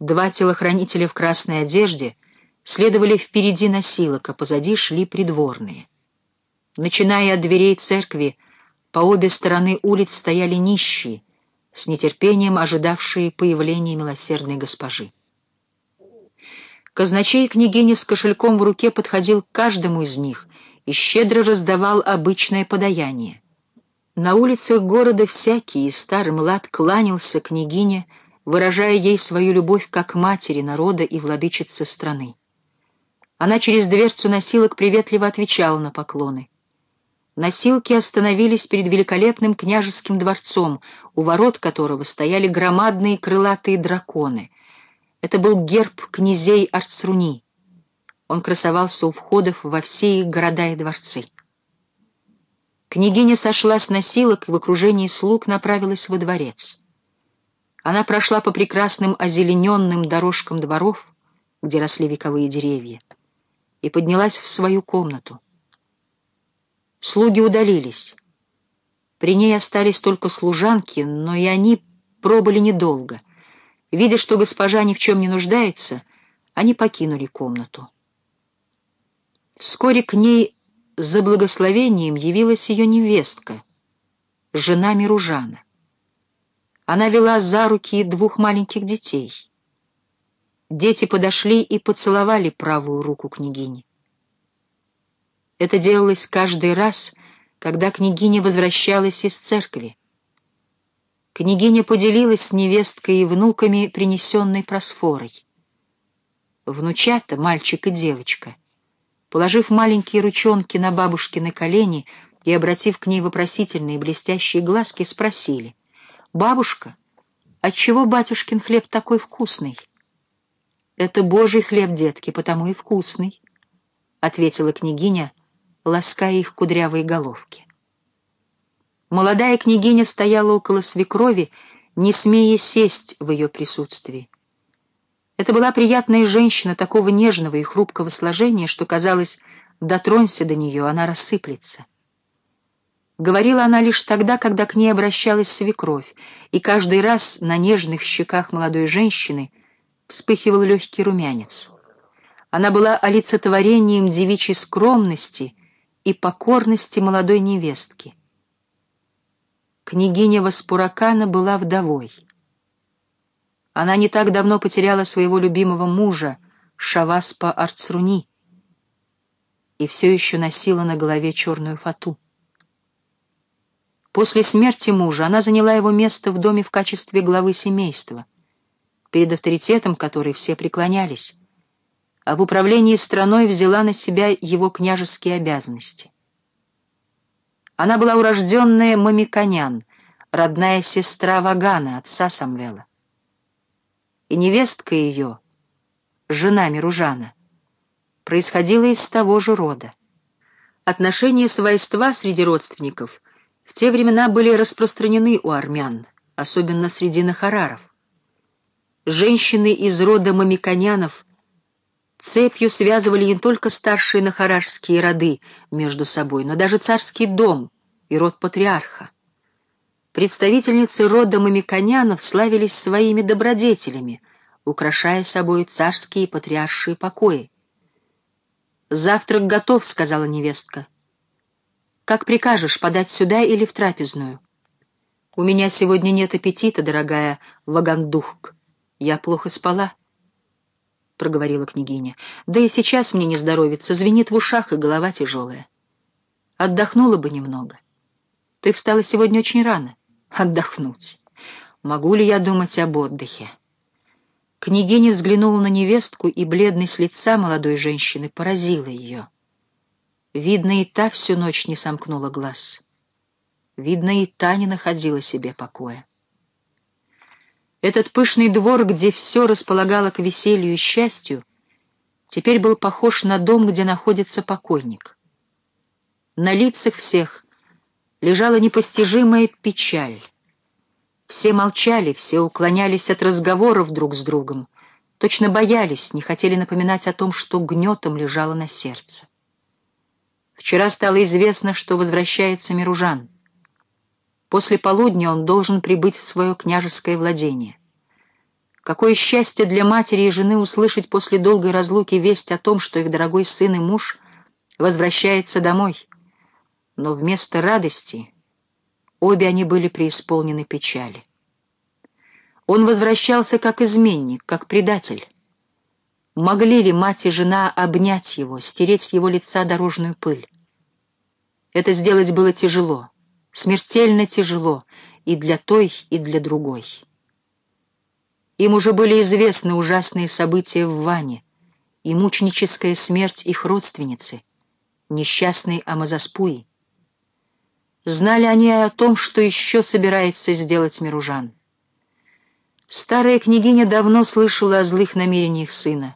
Два телохранителя в красной одежде следовали впереди носилок, а позади шли придворные. Начиная от дверей церкви, по обе стороны улиц стояли нищие, с нетерпением ожидавшие появления милосердной госпожи. Казначей княгини с кошельком в руке подходил к каждому из них и щедро раздавал обычное подаяние. На улицах города всякий, и старый млад, кланялся княгине, выражая ей свою любовь как матери народа и владычицы страны. Она через дверцу носилок приветливо отвечала на поклоны. Носилки остановились перед великолепным княжеским дворцом, у ворот которого стояли громадные крылатые драконы. Это был герб князей Арцруни. Он красовался у входов во все их города и дворцы. Княгиня сошла с носилок и в окружении слуг направилась во дворец. Она прошла по прекрасным озелененным дорожкам дворов, где росли вековые деревья, и поднялась в свою комнату. Слуги удалились. При ней остались только служанки, но и они пробыли недолго. Видя, что госпожа ни в чем не нуждается, они покинули комнату. Вскоре к ней за благословением явилась ее невестка, жена Миружана. Она вела за руки двух маленьких детей. Дети подошли и поцеловали правую руку княгини. Это делалось каждый раз, когда княгиня возвращалась из церкви. Княгиня поделилась с невесткой и внуками, принесенной просфорой. Внучата, мальчик и девочка — Положив маленькие ручонки на бабушкины колени и обратив к ней вопросительные блестящие глазки, спросили. «Бабушка, отчего батюшкин хлеб такой вкусный?» «Это божий хлеб, детки, потому и вкусный», — ответила княгиня, лаская их кудрявые головки. Молодая княгиня стояла около свекрови, не смея сесть в ее присутствии. Это была приятная женщина такого нежного и хрупкого сложения, что, казалось, дотронься до нее, она рассыплется. Говорила она лишь тогда, когда к ней обращалась свекровь, и каждый раз на нежных щеках молодой женщины вспыхивал легкий румянец. Она была олицетворением девичьей скромности и покорности молодой невестки. Княгиня Васпуракана была вдовой. Она не так давно потеряла своего любимого мужа, Шаваспа Арцруни, и все еще носила на голове черную фату. После смерти мужа она заняла его место в доме в качестве главы семейства, перед авторитетом которой все преклонялись, а в управлении страной взяла на себя его княжеские обязанности. Она была урожденная Мамиконян, родная сестра Вагана, отца Самвела и невестка ее, жена Миружана, происходила из того же рода. Отношения свойства среди родственников в те времена были распространены у армян, особенно среди нахараров. Женщины из рода мамиконянов цепью связывали не только старшие нахарашские роды между собой, но даже царский дом и род патриарха. Представительницы рода Мамиконянов славились своими добродетелями, украшая собой царские и патриаршие покои. «Завтрак готов», — сказала невестка. «Как прикажешь, подать сюда или в трапезную?» «У меня сегодня нет аппетита, дорогая Вагандухк. Я плохо спала», — проговорила княгиня. «Да и сейчас мне не здоровится, звенит в ушах и голова тяжелая. Отдохнула бы немного. Ты встала сегодня очень рано» отдохнуть. Могу ли я думать об отдыхе? Княгиня взглянула на невестку, и бледность лица молодой женщины поразила ее. Видно, и та всю ночь не сомкнула глаз. Видно, и та не находила себе покоя. Этот пышный двор, где все располагало к веселью и счастью, теперь был похож на дом, где находится покойник. На лицах всех лежала непостижимая печаль. Все молчали, все уклонялись от разговоров друг с другом, точно боялись, не хотели напоминать о том, что гнетом лежало на сердце. Вчера стало известно, что возвращается Миружан. После полудня он должен прибыть в свое княжеское владение. Какое счастье для матери и жены услышать после долгой разлуки весть о том, что их дорогой сын и муж возвращается домой. Но вместо радости обе они были преисполнены печали. Он возвращался как изменник, как предатель. Могли ли мать и жена обнять его, стереть с его лица дорожную пыль? Это сделать было тяжело, смертельно тяжело и для той, и для другой. Им уже были известны ужасные события в Ване и мученическая смерть их родственницы, несчастной Амазаспуи. Знали они о том, что еще собирается сделать Миружан. Старая княгиня давно слышала о злых намерениях сына,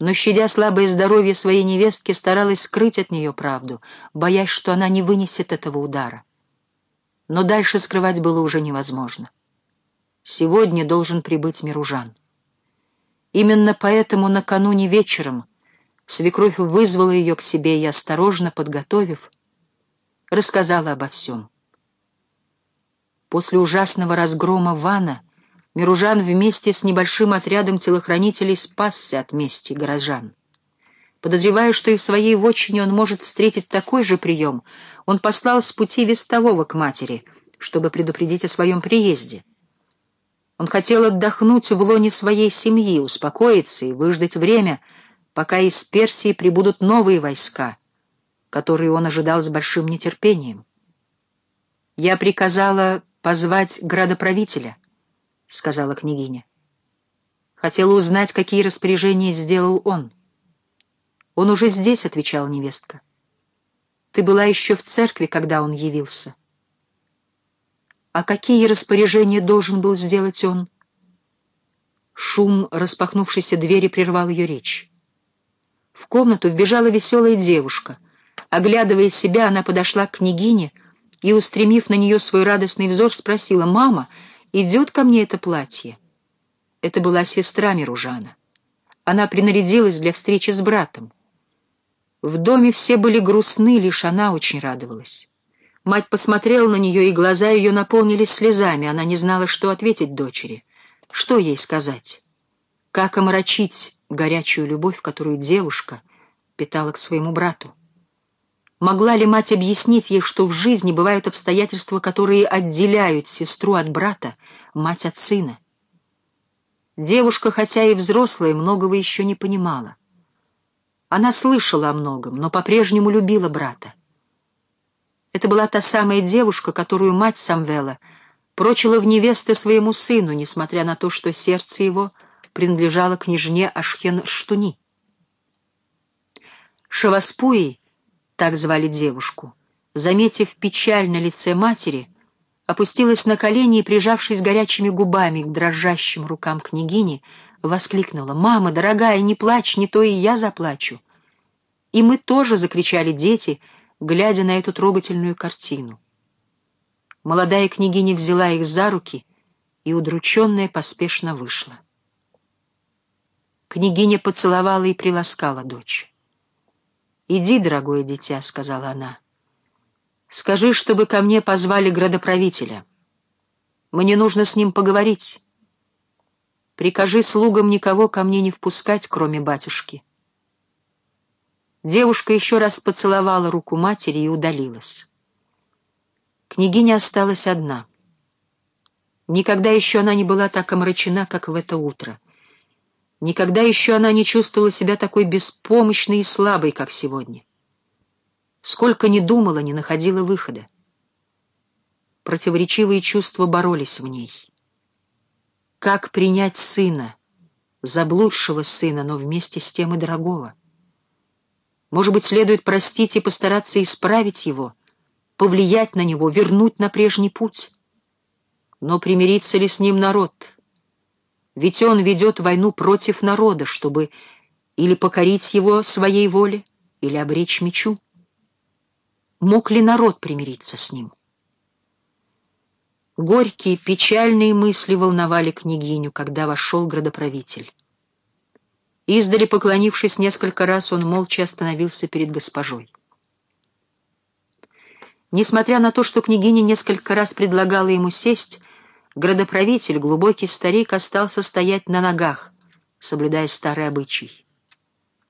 но, щадя слабое здоровье своей невестки, старалась скрыть от нее правду, боясь, что она не вынесет этого удара. Но дальше скрывать было уже невозможно. Сегодня должен прибыть Миружан. Именно поэтому накануне вечером свекровь вызвала ее к себе и, осторожно подготовив, рассказала обо всем. После ужасного разгрома Вана Миружан вместе с небольшим отрядом телохранителей спасся от мести горожан. Подозревая, что и в своей вотчине он может встретить такой же прием, он послал с пути вестового к матери, чтобы предупредить о своем приезде. Он хотел отдохнуть в лоне своей семьи, успокоиться и выждать время, пока из Персии прибудут новые войска, которые он ожидал с большим нетерпением. Я приказала позвать градоправителя, — сказала княгиня. Хотела узнать, какие распоряжения сделал он. «Он уже здесь», — отвечала невестка. «Ты была еще в церкви, когда он явился». «А какие распоряжения должен был сделать он?» Шум распахнувшейся двери прервал ее речь. В комнату вбежала веселая девушка. Оглядывая себя, она подошла к княгине и, устремив на нее свой радостный взор, спросила, «Мама, — идет ко мне это платье. Это была сестра Миружана. Она принарядилась для встречи с братом. В доме все были грустны, лишь она очень радовалась. Мать посмотрела на нее, и глаза ее наполнились слезами. Она не знала, что ответить дочери. Что ей сказать? Как омрачить горячую любовь, которую девушка питала к своему брату? Могла ли мать объяснить ей, что в жизни бывают обстоятельства, которые отделяют сестру от брата, мать от сына? Девушка, хотя и взрослая, многого еще не понимала. Она слышала о многом, но по-прежнему любила брата. Это была та самая девушка, которую мать Самвела прочила в невесты своему сыну, несмотря на то, что сердце его принадлежало княжне Ашхен-Штуни. Шаваспуи так звали девушку, заметив печаль на лице матери, опустилась на колени и, прижавшись горячими губами к дрожащим рукам княгини, воскликнула «Мама, дорогая, не плачь, не то и я заплачу». И мы тоже закричали дети, глядя на эту трогательную картину. Молодая княгиня взяла их за руки и, удрученная, поспешно вышла. Княгиня поцеловала и приласкала дочь. «Иди, дорогое дитя», — сказала она. «Скажи, чтобы ко мне позвали градоправителя. Мне нужно с ним поговорить. Прикажи слугам никого ко мне не впускать, кроме батюшки». Девушка еще раз поцеловала руку матери и удалилась. Княгиня осталась одна. Никогда еще она не была так омрачена, как в это утро — Никогда еще она не чувствовала себя такой беспомощной и слабой, как сегодня. Сколько ни думала, не находила выхода. Противоречивые чувства боролись в ней. Как принять сына, заблудшего сына, но вместе с тем и дорогого? Может быть, следует простить и постараться исправить его, повлиять на него, вернуть на прежний путь? Но примирится ли с ним народ — ведь он ведет войну против народа, чтобы или покорить его своей воле, или обречь мечу. Мог ли народ примириться с ним? Горькие, печальные мысли волновали княгиню, когда вошел градоправитель. Издали поклонившись несколько раз, он молча остановился перед госпожой. Несмотря на то, что княгиня несколько раз предлагала ему сесть, градоправитель, глубокий старик, остался стоять на ногах, соблюдая старый обычай.